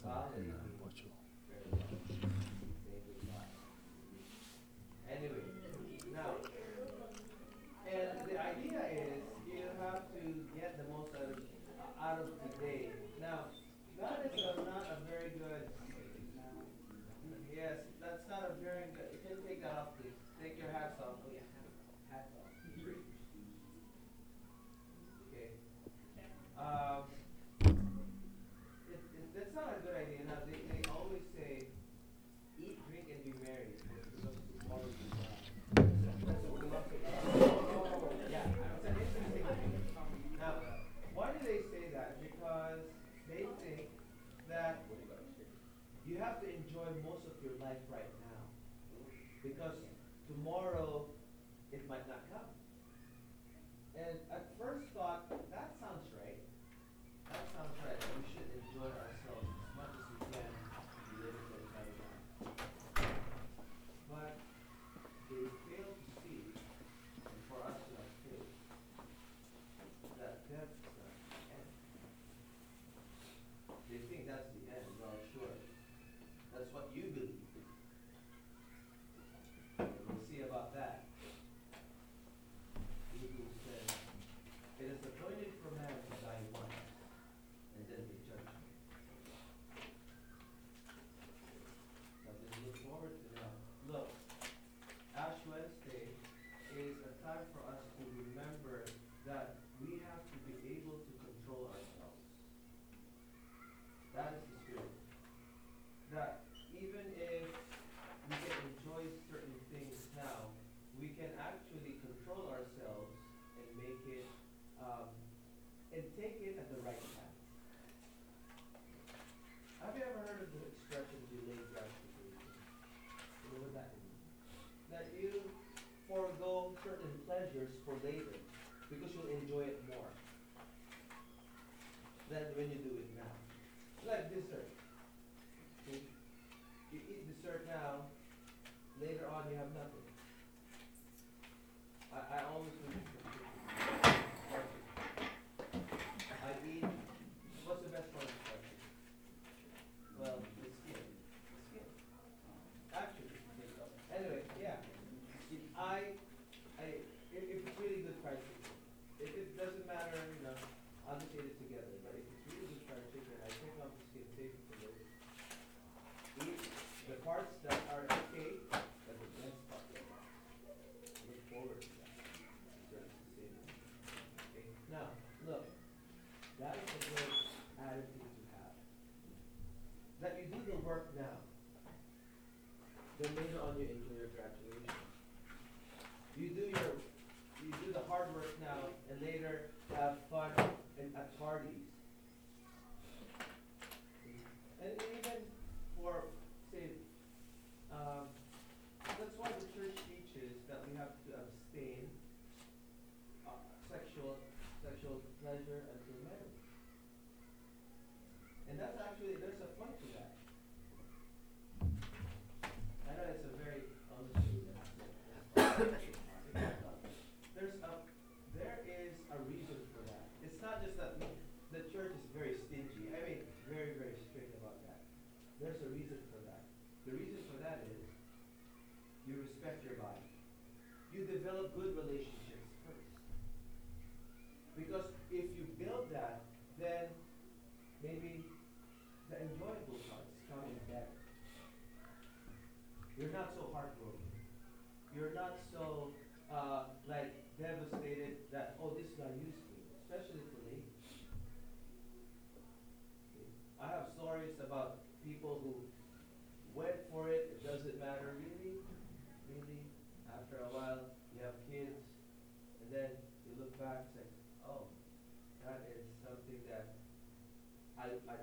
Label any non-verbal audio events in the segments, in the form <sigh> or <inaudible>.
Say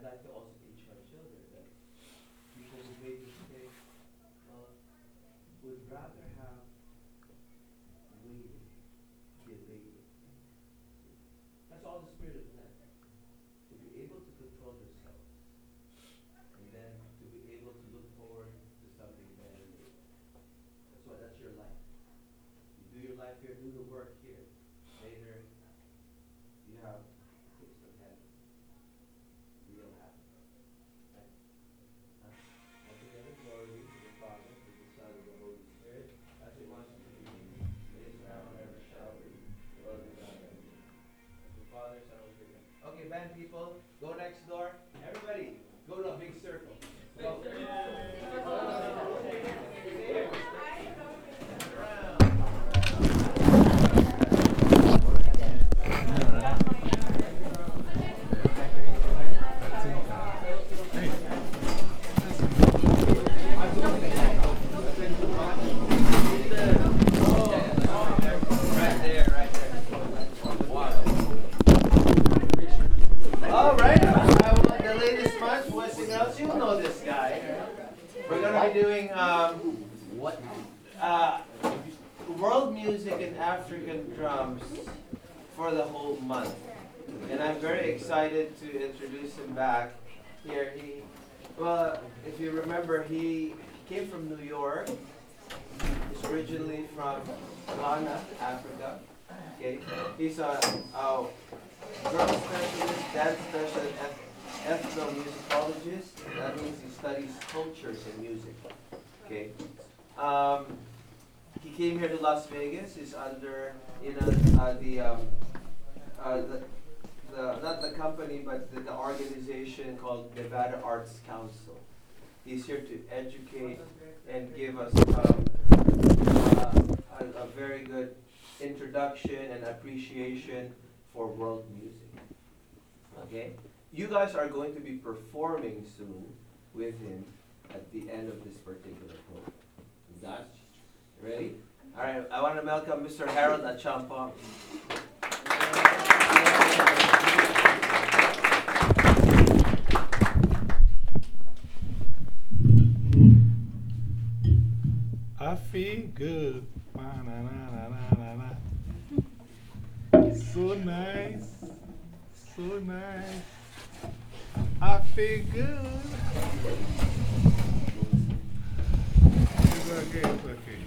then you called Nevada Arts Council. He's here to educate and give us um, uh, a, a very good introduction and appreciation for world music. Okay? You guys are going to be performing soon with him at the end of this particular program. Guys, ready? All right, I want to welcome Mr. Harold Achampong. I feel good. Na, na, na, na, na, na, na. So nice. So nice. I feel good. It's okay, it's okay.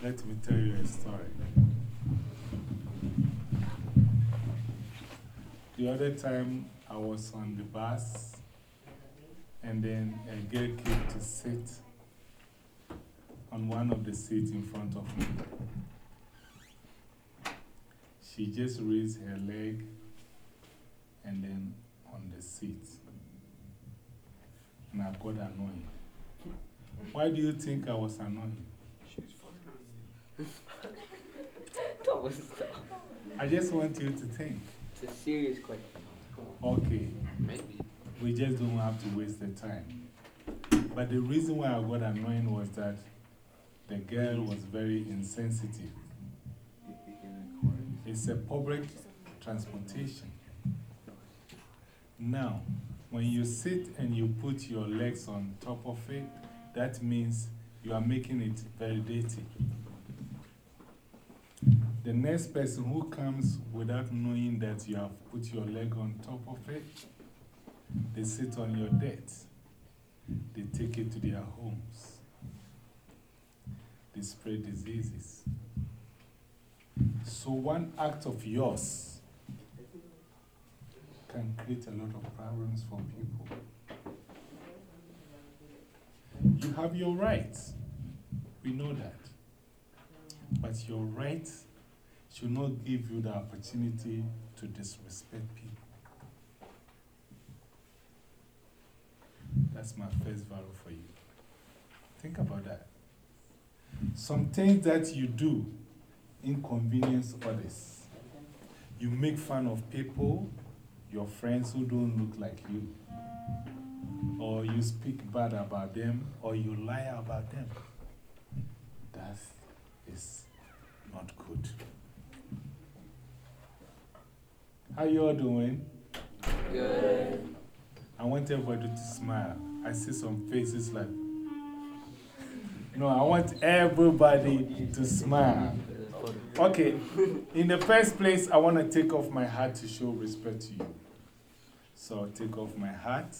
Let me tell you a story. Time I was on the bus, and then a girl came to sit on one of the seats in front of me. She just raised her leg and then on the seat. And I got annoyed. Why do you think I was annoyed? <laughs> That was I just want you to think. It's a serious question. Okay, Maybe. we just don't have to waste the time. But the reason why I got annoyed was that the girl was very insensitive. It's a public transportation. Now, when you sit and you put your legs on top of it, that means you are making it very dirty. The next person who comes without knowing that you have put your leg on top of it, they sit on your dirt. They take it to their homes. They spread diseases. So, one act of yours can create a lot of problems for people. You have your rights. We know that. But your rights should not give you the opportunity to disrespect people. That's my first value for you. Think about that. Some things that you do inconvenience others. You make fun of people, your friends who don't look like you. or you speak bad about them, or you lie about them. That is not good. How you all doing? Good. I want everybody to smile. I see some faces like. No, I want everybody to smile. Okay, in the first place, I want to take off my hat to show respect to you. So I'll take off my hat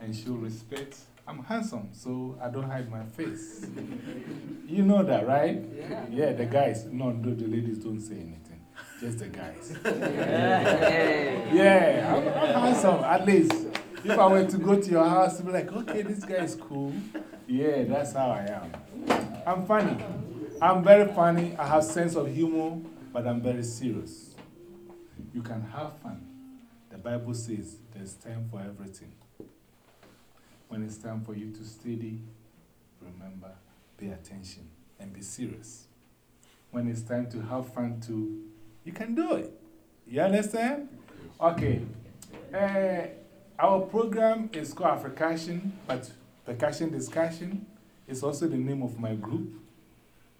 and show respect. I'm handsome, so I don't hide my face. you know that, right? Yeah. Yeah, the guys. No, no, the ladies don't say anything. Just the guys. <laughs> Yeah. Yeah, I'm, I'm handsome, at least. If I were to go to your house, I'd be like, okay, this guy is cool. Yeah, that's how I am. I'm funny. I'm very funny. I have sense of humor, but I'm very serious. You can have fun. The Bible says there's time for everything. When it's time for you to study, remember, pay attention, and be serious. When it's time to have fun too, you can do it. You understand? Okay. Uh, our program is called Africation, but Percussion Discussion is also the name of my group.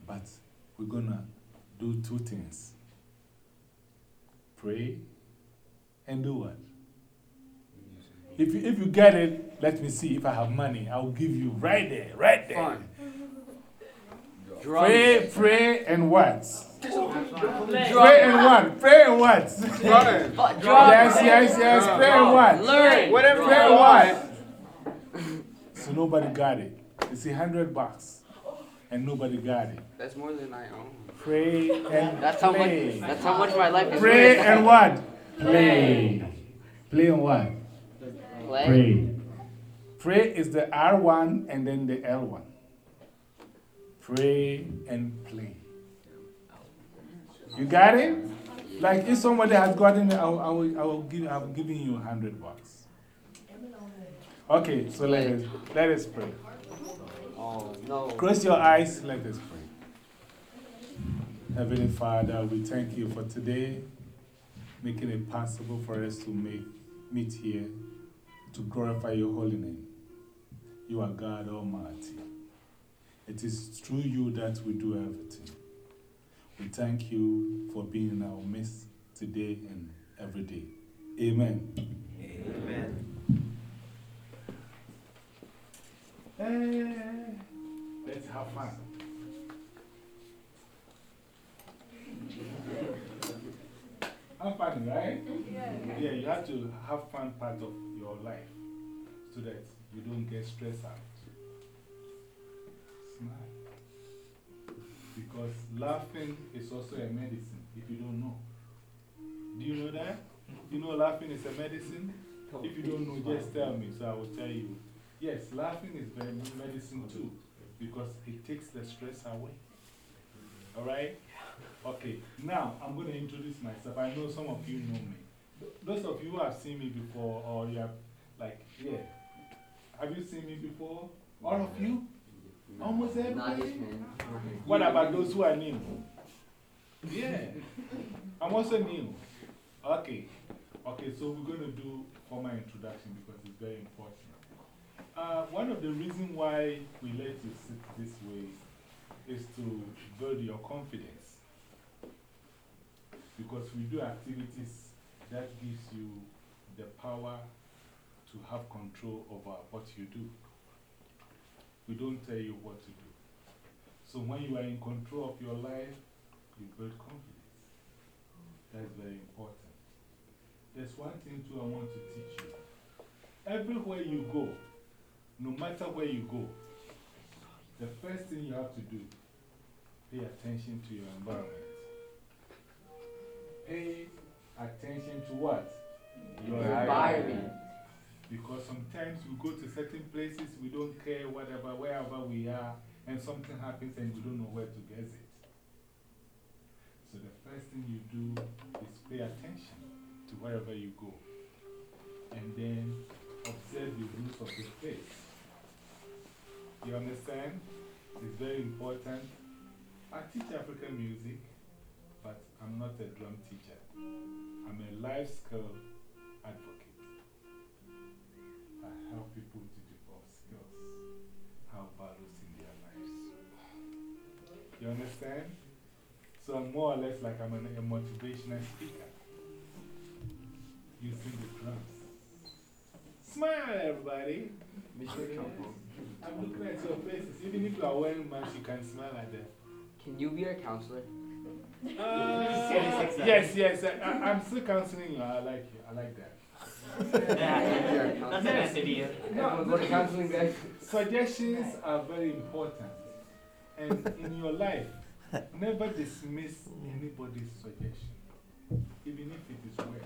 But we're gonna do two things pray and do what? If you, if you get it, let me see. If I have money, I'll give you right there, right there. Fun. Pray, pray, and what? Play. Pray and what? Pray and what? Running. yes, yes, yes. Pray and what? Learn. Whatever Pray and what? So nobody got it. It's a hundred bucks. And nobody got it. That's more than I own. Pray and That's how much. That's how much my life is Pray worth. and what? Play. Play and what? Play. Pray. Pray is the R1 and then the L1. Pray and play. You got it? Like if somebody has gotten it, I will, I will, I will give, I'm giving you a hundred bucks. Okay, so let us, let us pray. Oh no. Close your eyes, let us pray. Heavenly Father, we thank you for today, making it possible for us to make, meet here to glorify your holy name. You are God Almighty. It is through you that we do everything. We thank you for being in our midst today and every day. Amen. Amen. Eh, let's have fun. Have fun, right? Yeah, you have to have fun part of your life so that you don't get stressed out. Smile. Because laughing is also a medicine if you don't know. Do you know that? You know laughing is a medicine? If you don't know, just tell me so I will tell you. Yes, laughing is very medicine too because it takes the stress away. All right? Okay, now I'm going to introduce myself. I know some of you know me. Th- Those of you who have seen me before, or you have, like, yeah. Have you seen me before? All of you? Almost everybody? What about those who are new? Yeah. I'm also new. Okay. Okay, so we're going to do formal introduction because it's very important. Uh, one of the reasons why we let you sit this way is to build your confidence. Because we do activities that gives you the power to have control over what you do. We don't tell you what to do. So when you are in control of your life, you build confidence. That's very important. There's one thing too I want to teach you. Everywhere you go, no matter where you go, the first thing you have to do, pay attention to your environment. Pay attention to what? Your Environment. Because sometimes we go to certain places, we don't care whatever, wherever we are, and something happens and we don't know where to get it. So the first thing you do is pay attention to wherever you go. And then observe the rules of the place. You understand? It's very important. I teach African music, but I'm not a drum teacher. I'm a life skill advocate. You understand? So I'm more or less like I'm an, a motivational speaker using the drums. Smile, everybody. <laughs> I'm looking at your faces. Even if you are wearing masks, you can smile at them. Can you be our counselor? Uh, <laughs> yes, yes. I, I'm still counseling you. I like you. I like that. <laughs> That's a nice idea. Everyone go to counseling, guys. Suggestions are very important. And in your life, never dismiss anybody's suggestion, even if it is worse.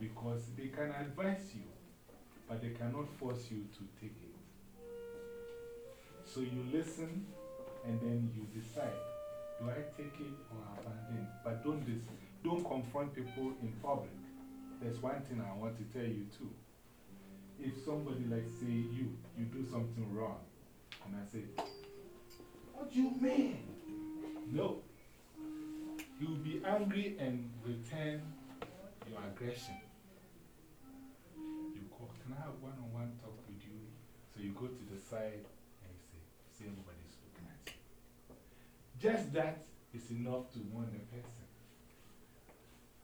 Because they can advise you, but they cannot force you to take it. So you listen and then you decide do I take it or abandon it? But don't, dis don't confront people in public. There's one thing I want to tell you too. If somebody, like, say, you, you do something wrong, and I say, What do you mean? No. You'll be angry and return your aggression. You Can I have one on one talk with you? So you go to the side and you say, See, everybody's looking at you. Just that is enough to warn the person.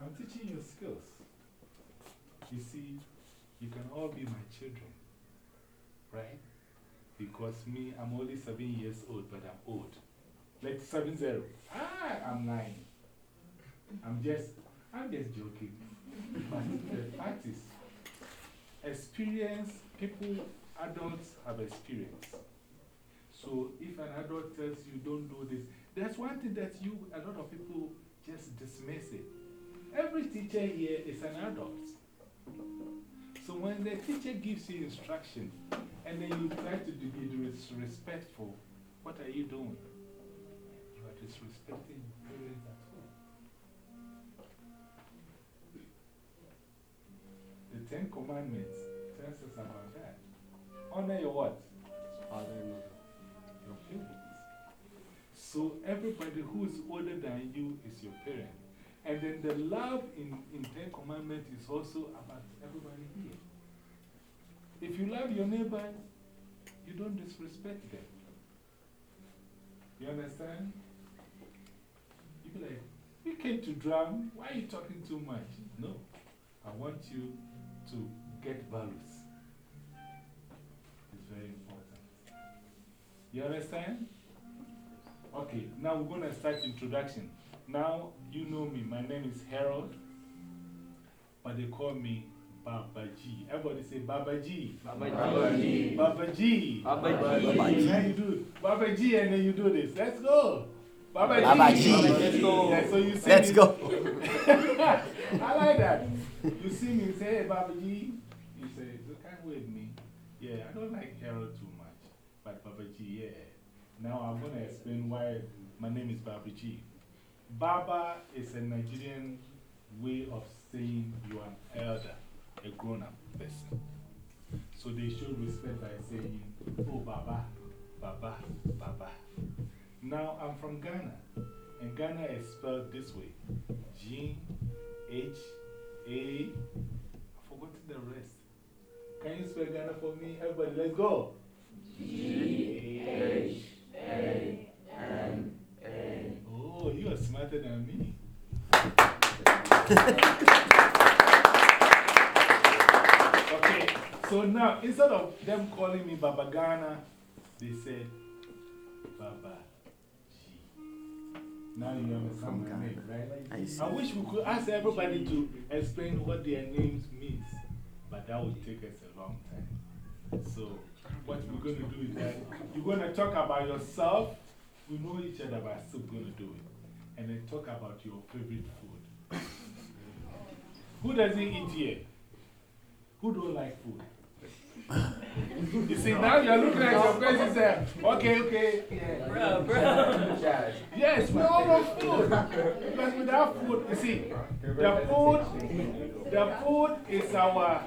I'm teaching you skills. You see, you can all be my children, right? Because me, I'm only seven years old, but I'm old. Like seven zero. Ah, I'm nine. I'm just, I'm just joking. But the fact is, experience, people, adults have experience. So if an adult tells you don't do this, that's one thing that you, a lot of people just dismiss it. Every teacher here is an adult. So when the teacher gives you instruction and then you try to be disrespectful, what are you doing? You are disrespecting your parents at home. The Ten Commandments tells us about that. Honor your what? Father and mother. Your parents. So everybody who is older than you is your parent. And then the love in, in Ten Commandments is also about everybody here. If you love your neighbor, you don't disrespect them. You understand? You be like, we came to drum, why are you talking too much? No, I want you to get values. It's very important. You understand? Okay, now we're going to start introduction. Now, you know me. My name is Harold, but they call me Baba G. Everybody say Baba G. Baba G. Baba G. Baba G. Now you do Baba G and then you do this. Let's go. Baba G. Baba G. Let's go. Yeah, so you see Let's me- go. I like that. You see me say, hey, Baba G. You say, you can't wave me. Yeah, I don't like Harold too much. But Baba G, yeah. Now I'm going to explain why my name is Baba G. Baba is a Nigerian way of saying you are an elder, a grown up person. So they show respect by saying, oh, Baba, Baba, Baba. Now I'm from Ghana, and Ghana is spelled this way G H A. I've forgotten the rest. Can you spell Ghana for me? Everybody, let's go. G H A N A. Oh, you are smarter than me. Okay, so now instead of them calling me Baba Ghana, they said Baba G. Now you understand my name, right? I see. I wish we could ask everybody to explain what their names means, but that would take us a long time. So, what we're going to do is that you're going to talk about yourself. We know each other, but still going to do it. And then talk about your favorite food. Who doesn't eat here? Who don't like food? you see, now you're looking at your face and say, okay, okay. Yeah. Bro, bro. Yes, we all love food. Because without food, you see, the food, the food is our,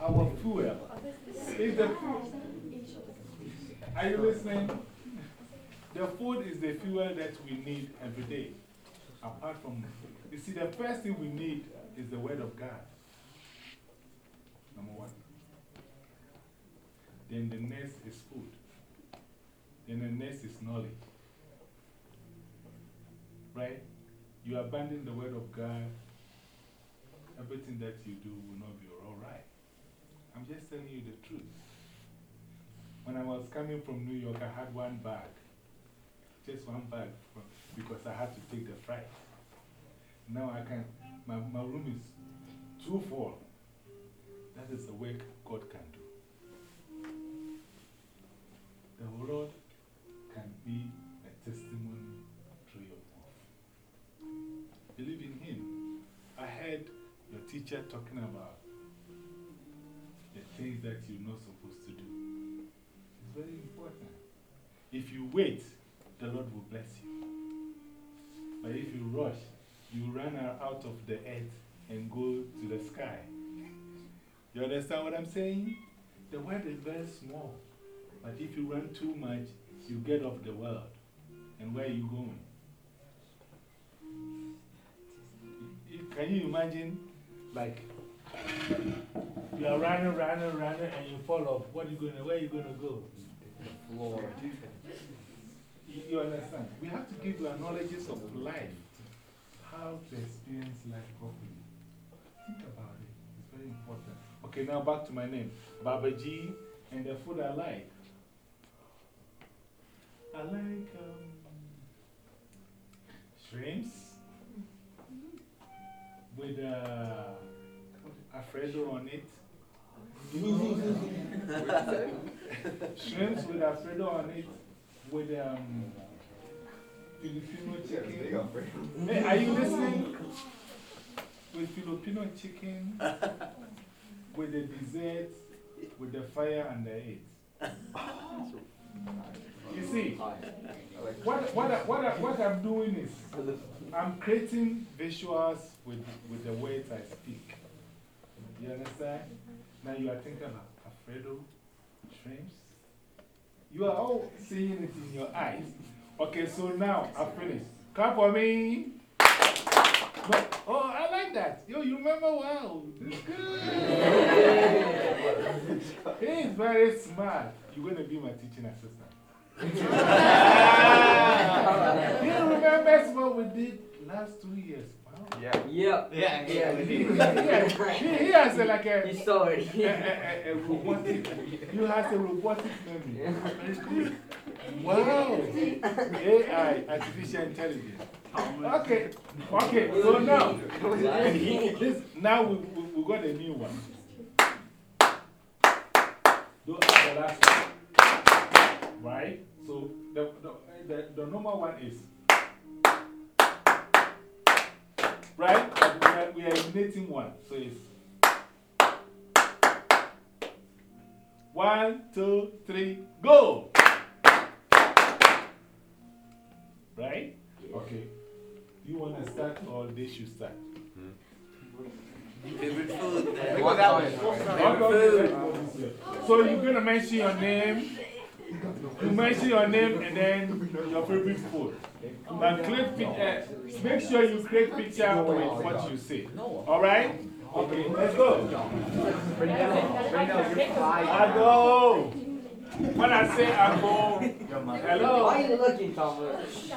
our fuel. Is the food. Are you listening? The food is the fuel that we need every day. Apart from, you see, the first thing we need is the Word of God. Number one. Then the next is food. Then the next is knowledge. Right? You abandon the word of God, everything that you do will not be alright. I'm just telling you the truth. When I was coming from New York, I had one bag. Just one bag because I had to take the flight. Now I can, my, my room is too full. That is the work God can do. The Lord can be a testimony through your mouth. Believe in Him. I heard your teacher talking about the things that you're not supposed to do. It's very important. If you wait, the Lord will bless you. But if you rush, you run out of the earth and go to the sky. You understand what I'm saying? The world is very small. But if you run too much, you get off the world. And where are you going? Can you imagine, like, you are running, running, running, and you fall off? What are you going to, where are you going to go? The Floor. You, you understand? We have to give you knowledges of life, how to experience life properly. Think about it. It's very important. Okay, now back to my name. Baba G and the food I like. I like um, shrimps with uh, Alfredo on it. <laughs> Shrimps with Alfredo on it with um, Filipino chicken. Hey, are you listening? With Filipino chicken, with the dessert, with the fire and the eggs. You see, what, what, I- what, I- what I'm doing is I'm creating visuals with, with the words I speak. You understand? Now you are thinking about Alfredo, shrimps. You are all seeing it in your eyes. Okay, so now I finished. Clap for me. But, oh, I like that. Yo, you remember? well. He's very smart. You're going to be my teaching assistant. <laughs> he remembers what we did last two years. Wow. Yeah. Yep. Yeah, yeah. He, he, has- he, he <laughs> has a, like a, He saw it. a, a, a robotic, you have a robotic memory. Very good. Wow. AI, artificial intelligence. Okay, okay, so now, this, now we, we, we got a new one. Those are the last one. Right? So the, the, the, the normal one is. Right? But we are, we are eliminating one. So it's. One, two, three, go! Right? Okay. You want to start or they should start? Favorite food there. We go that way. Okay, okay, let's go this way. So you're going to mention your name. You mention your name and then your favorite food. Now, click picture. Make sure you create picture with what you say. All right? Okay, let's go. I go. When I say I go, Why hello. are you looking, Thomas?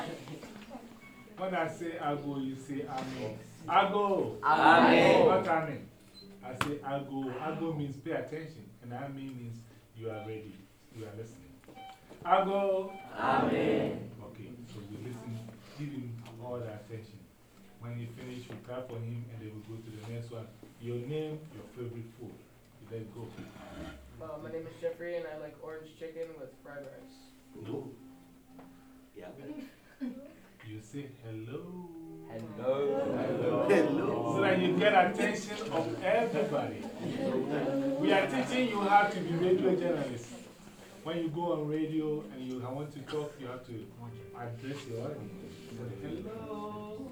When I say I go, you say Amen. I go. Amen. What I mean? I say I go. I go means pay attention. And I mean means you are ready. You are listening. I go. Amen. Okay, so we listen, give him all the attention. When he finish, we clap for him and then we go to the next one. Your name, your favorite food. Let's go. Uh, my name is Jeffrey, and I like orange chicken with fried rice. Yeah. <laughs> You say hello. Hello. hello. Hello. So that you get attention of everybody. <laughs> We are teaching you how to be radio journalists. When you go on radio and you want to talk, you have to address your audience. Hello.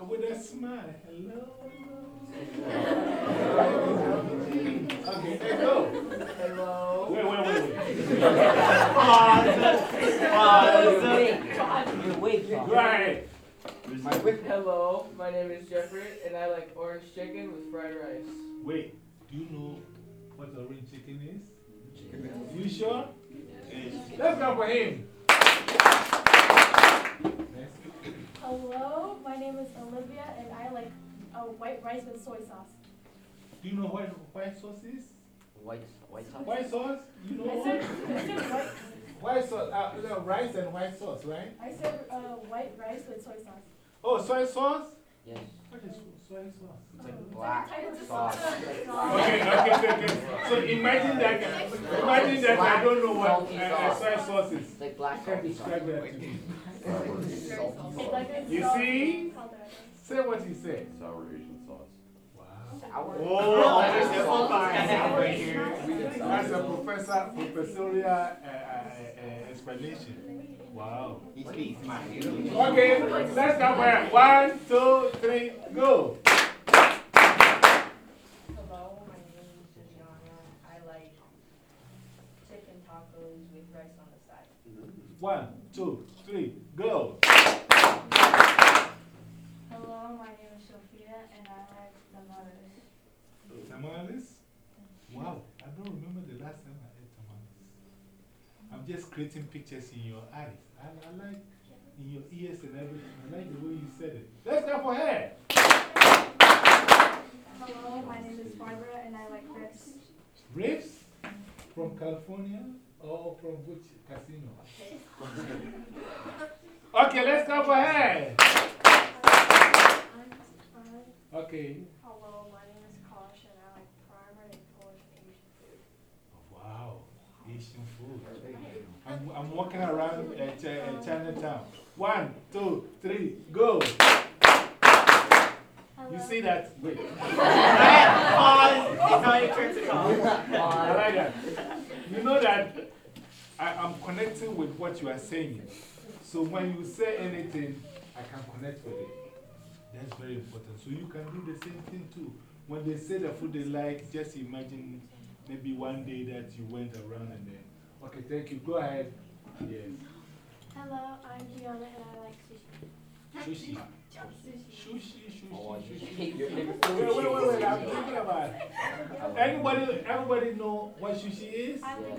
And with a smile. Hello. Okay, let's go. Hello. Wait, wait, wait. You wait, Go. Hello, my name is Jeffrey, and I like orange chicken with fried rice. Wait, do you know what orange chicken is? Chicken. You sure? Let's go for him. Hello, my name is Olivia, and I like a white rice with soy sauce. Do you know what white sauce is? White, white sauce? White sauce? You know I said, I said white. white sauce, uh, rice and white sauce, right? I said uh, white rice with soy sauce. Oh, soy sauce? Yes. What is soy sauce? It's like black sauce. Okay, okay, okay, okay. So imagine that, imagine that I don't know what uh, soy sauce is. It's like black salty sauce. describe that to me. It's like a You see? Say what he said. Sour Asian sauce. Wow. Sour. Oh, That's a professor, professorial uh, uh, uh, explanation. Wow. He speaks my Okay, let's go for it. One, two, three, go. Hello, my name is Tatiana. I like chicken tacos with rice on the side. One, two, three, go. Hello, my name is Sophia, and I like tamales. Tamales? Wow, I don't remember the last time I ate tamales. I'm just creating pictures in your eyes. I, I like in your ears and everything. I like the way you said it. Let's go for her. Hello, my name is Barbara, and I like ribs. Ribs from California or from which casino? <laughs> Okay, let's go for her. Uh, okay. Hello, my name is Kosh, and I like primary Polish Asian food. Wow, Asian food. I'm, I'm walking around uh, Ch uh, Chinatown. One, two, three, go. You see that? Wait. I like that. You know that I, I'm connecting with what you are saying. So when you say anything, I can connect with it. That's very important. So you can do the same thing too. When they say the food they like, just imagine maybe one day that you went around and then. Okay, thank you. Go ahead. Yes. Hello, I'm Gianna, and I like sushi. Sushi. Sushi. Sushi, Oh, sushi, you sushi. your favorite Wait, food. wait, wait, wait. I'm thinking about it. Anybody, everybody know what sushi is? I like uh,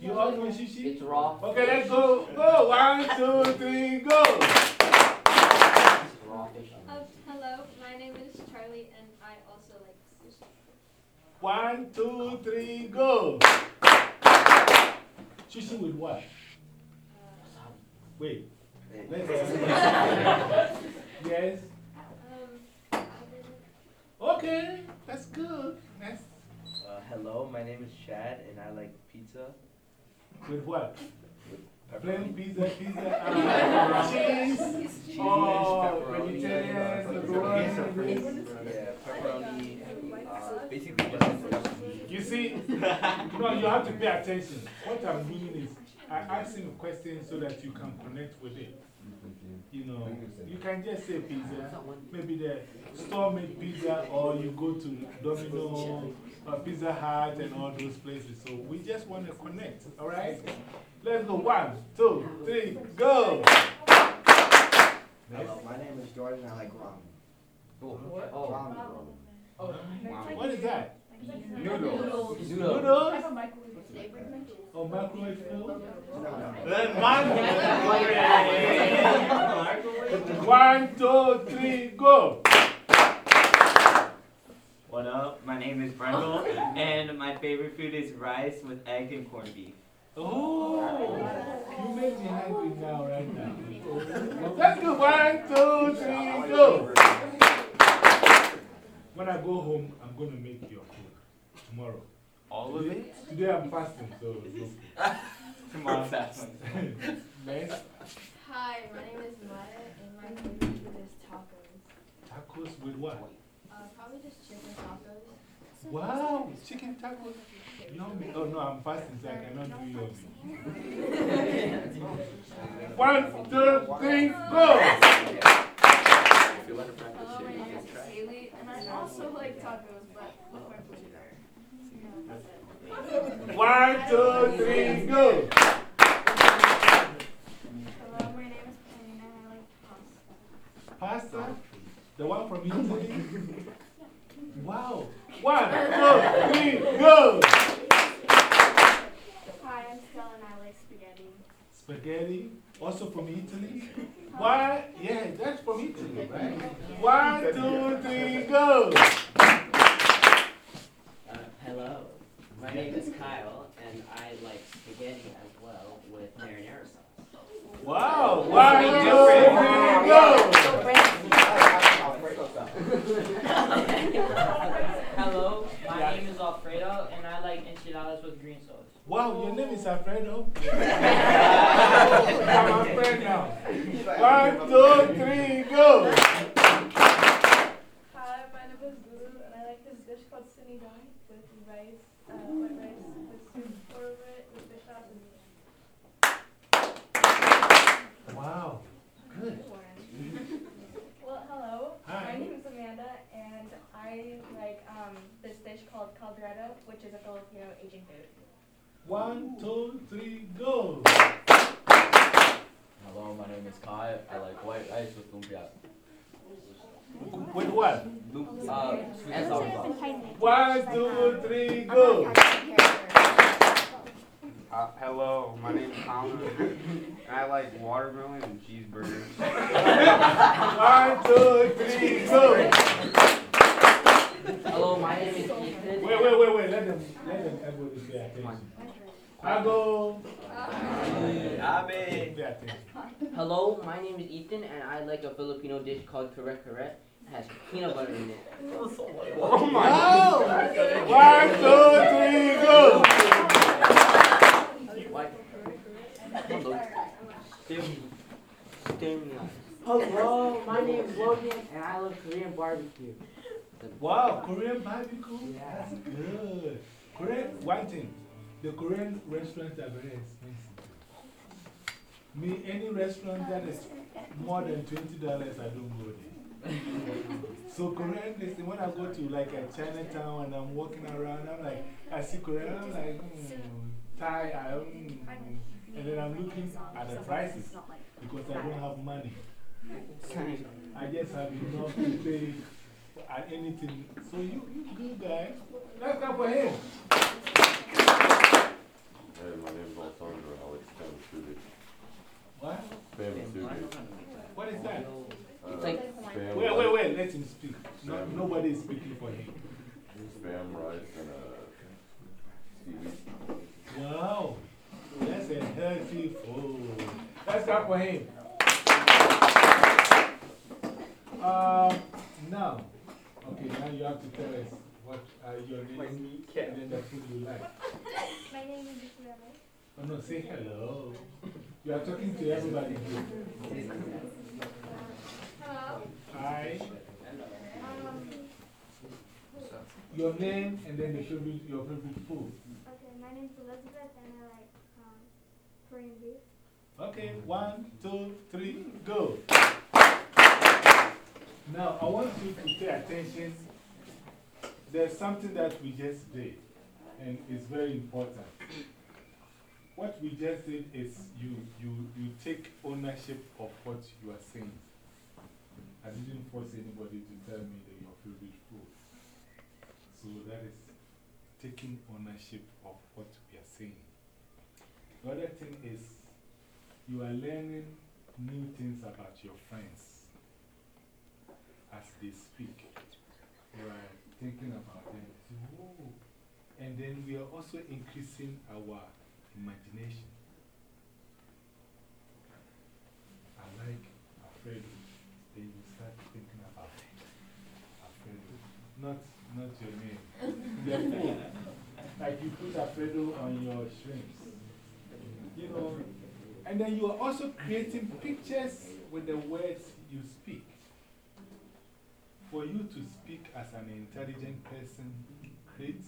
You all know sushi? It's raw. Okay, let's go. Go. One, two, three, go. It's raw fish. Um, hello, my name is Charlie and I also like sushi. One, two, three, go. Sushi with what? Wait. Let's <laughs> Yes. Um, Okay, that's good. That's Uh, hello, my name is Chad, and I like pizza. with what? Plain Pepperoni. pizza, pizza, <laughs> uh, cheese, Cheese, oh, pepperoni, vegetarian, pepperoni. Yeah, pepperoni. Uh, basically. You see, no, you have to pay attention. What I'm doing is I ask him a question so that you can connect with it. You know, you can just say pizza, maybe the store made pizza, or you go to Domino, or Pizza Hut, and all those places. So we just want to connect, all right? Let's go. One, two, three, go. Hello, my name is Jordan. I like ramen. Oh, What? oh. Ramen. Oh, what is that? Noodles. I Noodles? have a microwave. Or microwave food? One, two, three, go. What up? My name is Brendel, and my favorite food is rice with egg and corned beef. Oh, you make me happy now, right now. Let's go. One, two, three, go. When I go home, I'm going to make your food tomorrow. All of it? Today I'm fasting, so it's okay. <laughs> Tomorrow fast. Man, <laughs> hi, my name is Maya and my favorite food is tacos. tacos with what? Uh, probably just chicken tacos. Wow, chicken tacos. Yummy. Oh no, I'm fasting, so I cannot do yummy. <laughs> One, two, three, go. Hello, my name is Haley and I also like tacos, but with my flavor. <laughs> One, two, three, go. Hello, my name is and I like pasta. Pasta? The one from Italy? <laughs> Wow. One, two, three, go. Hi, I'm Stella, and I like spaghetti. spaghetti, also from Italy. Why? Yeah, that's from Italy, right? One, two, three, go! Uh, hello, my name is Kyle, and I like spaghetti as well with marinara sauce. Wow! One, two, three, go! <laughs> <laughs> Alfredo style. Hello, my name is Alfredo, and I like enchiladas with green sauce. Wow, your name is Alfredo? <laughs> I'm Alfredo now. One, two, three, go! Hi, my name is Guru, and I like this dish called sinigang with rice, uh, white rice with soup poured over it with fish sauce and. Wow, good. Well, hello. Hi. My name is Amanda, and I like um, this dish called caldereta, which is a Filipino Asian food. One, two, three, go! Hello, my name is Kai. I like white rice with lumpia. With what? Uh, sweet and sour sauce. One, two, three, go! Uh, hello, my name's Connor, and I like watermelon and cheeseburgers. <laughs> One, two, three, go! Hello, my name is Ethan. Wait, wait, wait, wait, let them, let them everybody attention. I go. Abe. Attention. Hello, my name is Ethan, and I like a Filipino dish called kare kare. It has peanut butter in it. Oh my god! One, two, three, go! White. Hello. Hello, my name is Logan, and I love Korean barbecue. Wow, Korean barbecue? That's good. Korean, one thing, the Korean restaurants are very expensive. Me, any restaurant that is more than $20, I don't go there. so Korean, they say when I go to like a Chinatown and I'm walking around, I'm like, I see Korean, I'm like, hmm, Thai, I, mm, and then I'm looking at the prices because I don't have money. I just have enough to pay at anything. So you, you good guy. Let's go for him. Hey, my name's Alessandro. I like spam sushi. What? Spam sushi. What is that? Uh, like- spam Wait, rice- wait, wait. Let him speak. No, Spam. nobody is speaking for him. Spam rice and uh, seaweed. Wow. That's a healthy food. Let's go for him. Um, now, okay, now you have to tell us what uh, your name and then the food you like. <laughs> My name is Victoria. Oh, no, say hello. You are talking to everybody here. Hello. Hi. Um, Your name and then the favorite, your favorite food. okay, my name is Elizabeth and I like um, Korean beef. Okay, one, two, three, go. Now, I want you to pay attention. There's something that we just did, and it's very important. What we just did is you, you, you take ownership of what you are saying. I didn't force anybody to tell me that your favorite food. So that is taking ownership of what we are saying. The other thing is you are learning new things about your friends as they speak. You are thinking about them. And then we are also increasing our imagination. I like Alfredo. Then you start thinking about Alfredo. Not, not your name. Like you put Alfredo on your shrimps. You know, and then you are also creating pictures with the words you speak. For you to speak as an intelligent person, create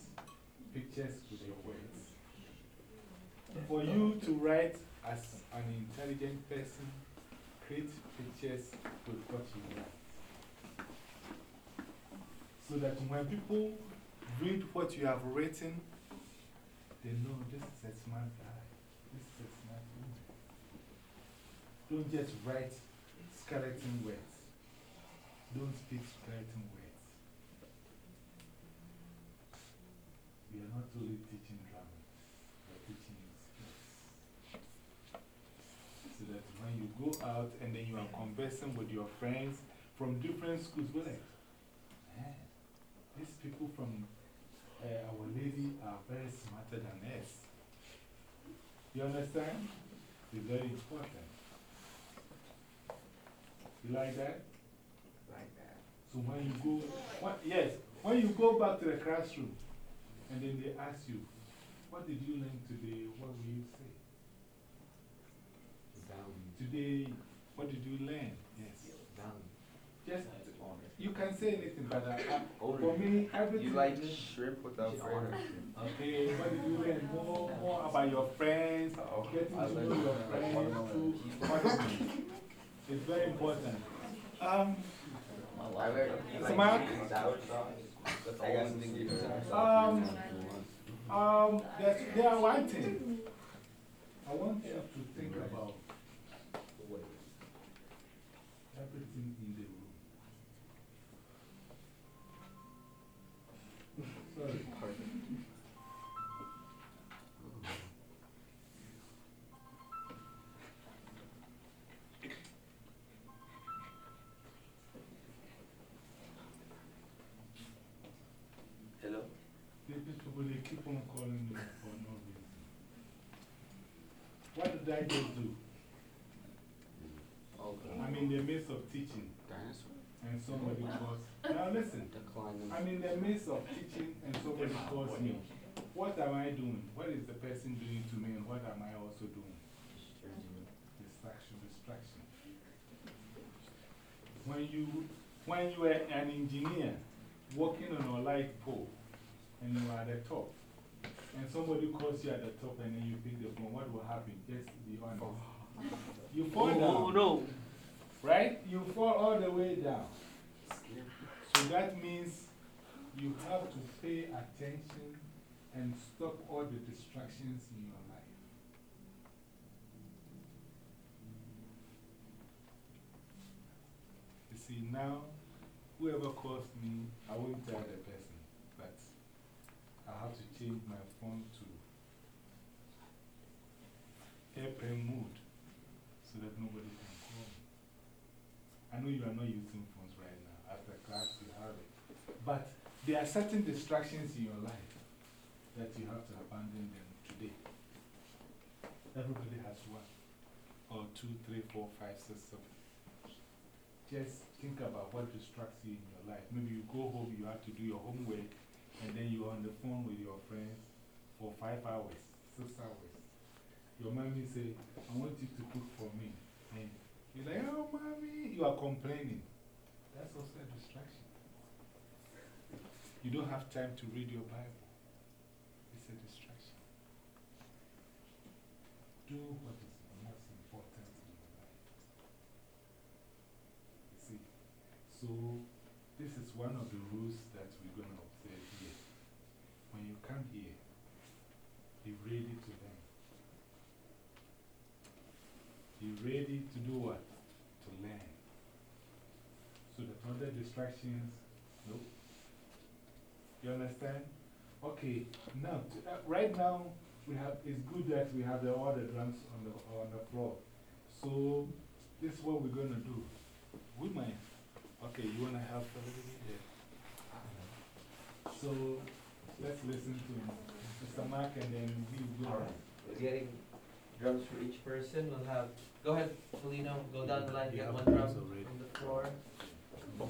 pictures with your words. For you to write as an intelligent person, create pictures with what you write. So that when people read what you have written, they know this is a smart guy. This is a smart woman. Don't just write skeleton words. Don't speak certain words. We are not only teaching drama, we are teaching skills. So that when you go out and then you are conversing with your friends from different schools. We're like, man, these people from uh, Our Lady are very smarter than us. You understand? It's very important. You like that? So when you go, what, yes, when you go back to the classroom and then they ask you, what did you learn today? What will you say? Today, what did you learn? Yes. Just, you can say anything, but I, I, for me, everything. You like shrimp without bread? Okay, what did you learn? More, more about your friends, Oh, getting to know your friends too. cheese. What is it? It's very important. Um, Can Um, um, there's, there are one thing. I want you to think about of teaching, and somebody calls me. What am I doing? What is the person doing to me, and what am I also doing? Distraction, distraction. When you, when you are an engineer working on a light pole and you are at the top, and somebody calls you at the top and then you pick the phone, what will happen? Just be honest. You fall oh, down. no. Right? You fall all the way down. So that means you have to pay attention and stop all the distractions in your life. You see, now, whoever calls me, I won't tell the person, but I have to change my phone to airplane mode so that nobody can call me. I know you are not using phones right now. After class, you have it. But there are certain distractions in your life that you have to abandon them today. Everybody has one, or two, three, four, five, six, seven. Just think about what distracts you in your life. Maybe you go home, you have to do your homework, and then you're on the phone with your friends for five hours, six hours. Your mommy say, I want you to cook for me. And you're like, oh, mommy, you are complaining. That's also a distraction. You don't have time to read your Bible. It's a distraction. Do what is most important in your life. You see? So, this is one of the rules that we're going to observe here. When you come here, be ready to learn. Be ready to do what? To learn. So that other distractions. You understand? Okay, now, uh, right now, we have, it's good that we have the, all the drums on the, on the floor. So, this is what we're going to do. We might, okay, you want to help a little bit? So, let's listen to Mr. Mark and then we will. Alright, we're getting drums for each person. We'll have, go ahead, Felino, go down the line, get one drum from the floor. Go,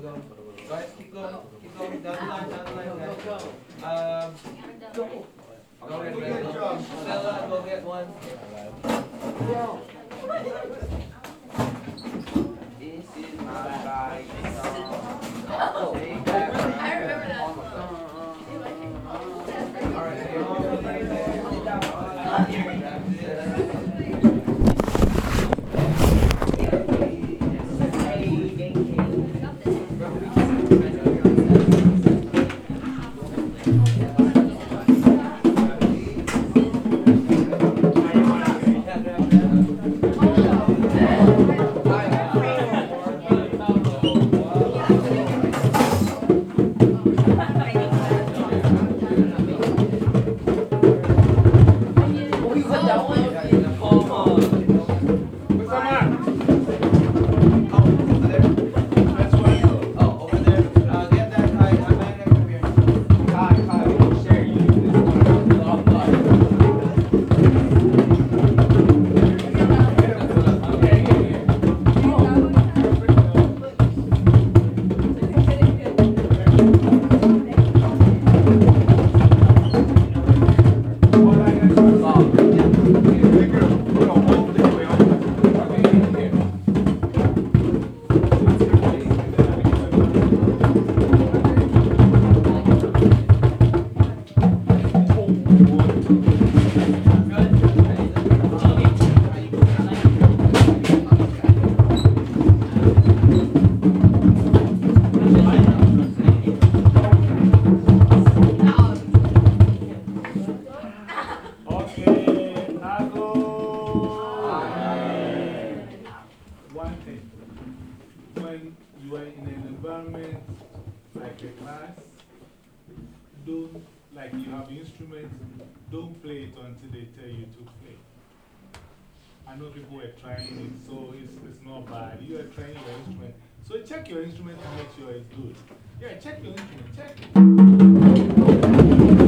go. Guys, keep going, keep going, down the line, down the line, guys. Um, go ahead, Randall. Stella, go get one. You are trying your instrument. So check your instrument to make sure it's good. Yeah, check your instrument, check it.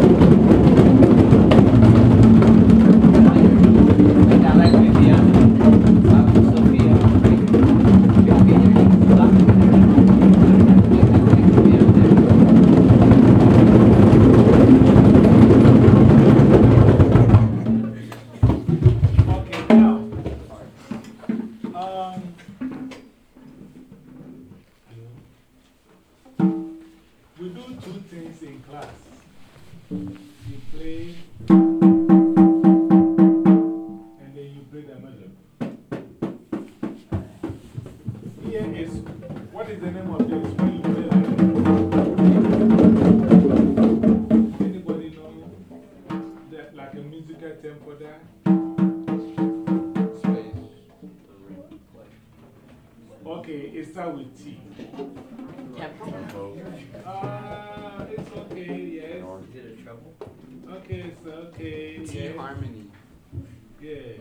Tempo there? Okay, it starts with T. Ah, it's okay, yes. Is it a trouble? Okay, it's okay. T yes. harmony. Yeah. <laughs>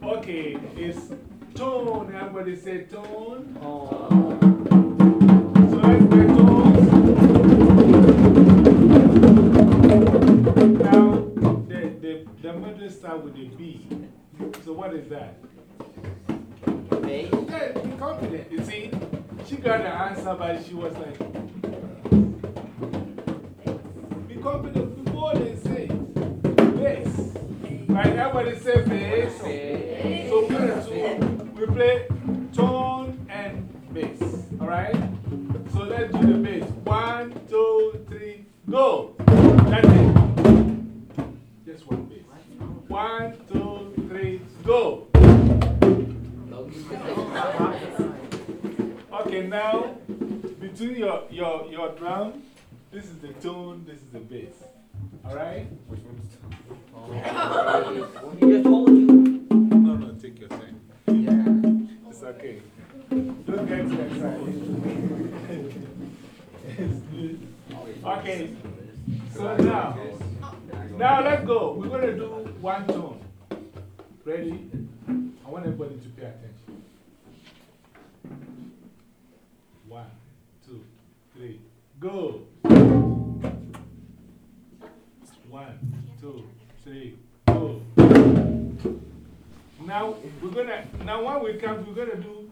Okay, it's tone. Everybody say tone. Oh. Is that? Bass? Yeah, be confident. You see, she got the answer, but she was like, be confident before they say bass. Right? Everybody say bass. So we're gonna we play tone and bass. Alright? So let's do the bass. One, two, three, go. Your, your, your drum, this is the tone, this is the bass. Alright? Which one's He just told you. Oh. No, no, take your time. Yeah. It's okay. Don't get too excited. <laughs> Okay, so now, now let's go. We're going to do one tone. Ready? I want everybody to pay attention. One, two, three, go. One, two, three, go. Now, we're gonna, now when we come, we're gonna do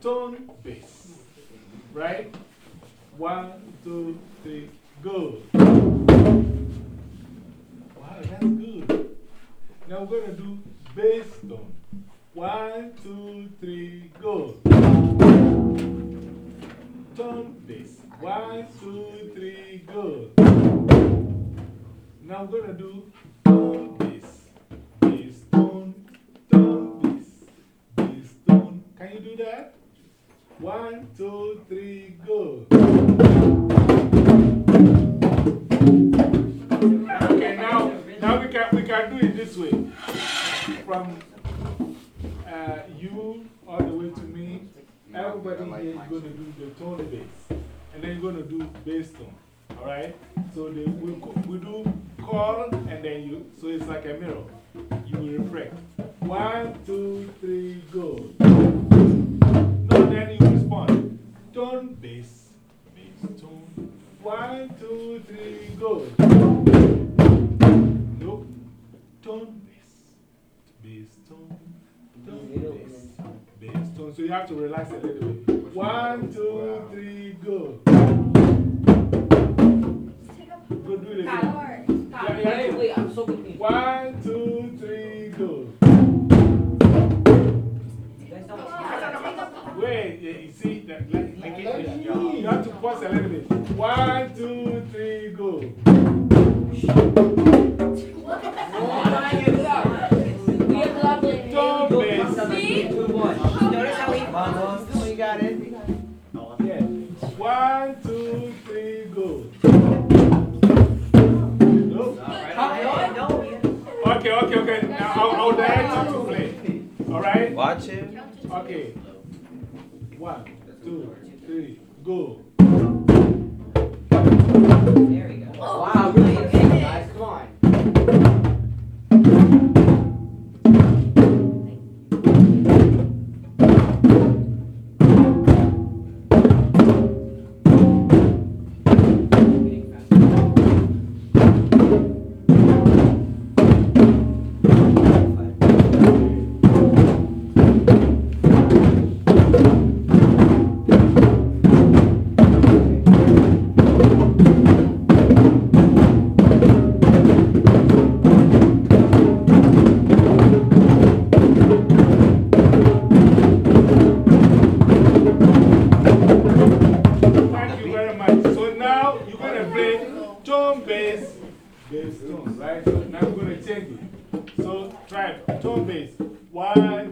tone bass. Right? One, two, three, go. Wow, that's good. Now we're gonna do bass tone. One, two, three, go. Tone bass. One, two, three, go. Now we're gonna do tone bass. Bass tone, tone bass. Bass tone. Can you do that? One, two, three, go. Okay, now, now we can, we can do it this way. From uh, you all the way to me, everybody here is going to do the tone bass. And then you're going to do bass tone. Alright? So the, we, we do call and then you, so it's like a mirror. You will reflect. One, two, three, go. No, then you respond. Tone, bass, bass, tone. One, two, three, go. Nope. Tone, bass, bass, tone, tone, bass, bass, tone. So you have to relax a little bit. One, two, three, go. it. So tribe, tone bass. Why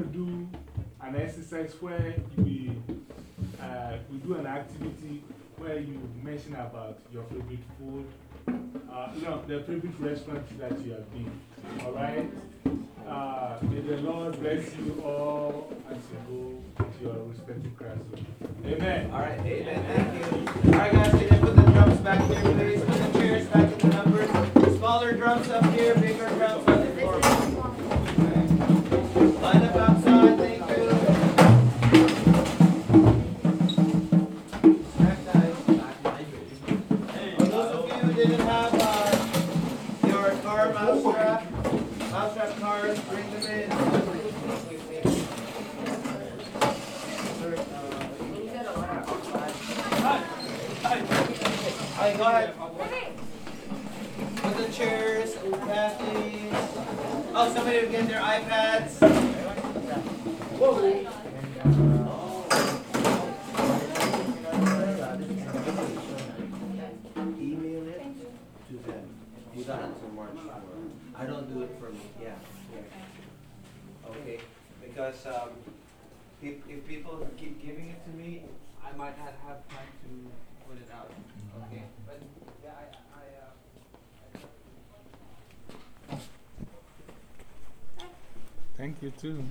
to do an exercise where we,、uh, we do an activity where you mention about your favorite food, uh, you know, the favorite restaurant that you have been. All right? Uh, may the Lord bless you all as you go to your respective classroom. Amen. All right. Amen. Thank you. All right, guys, can you put the drums back here, please? Put the chairs back in the numbers. Smaller drums up here, please. Too.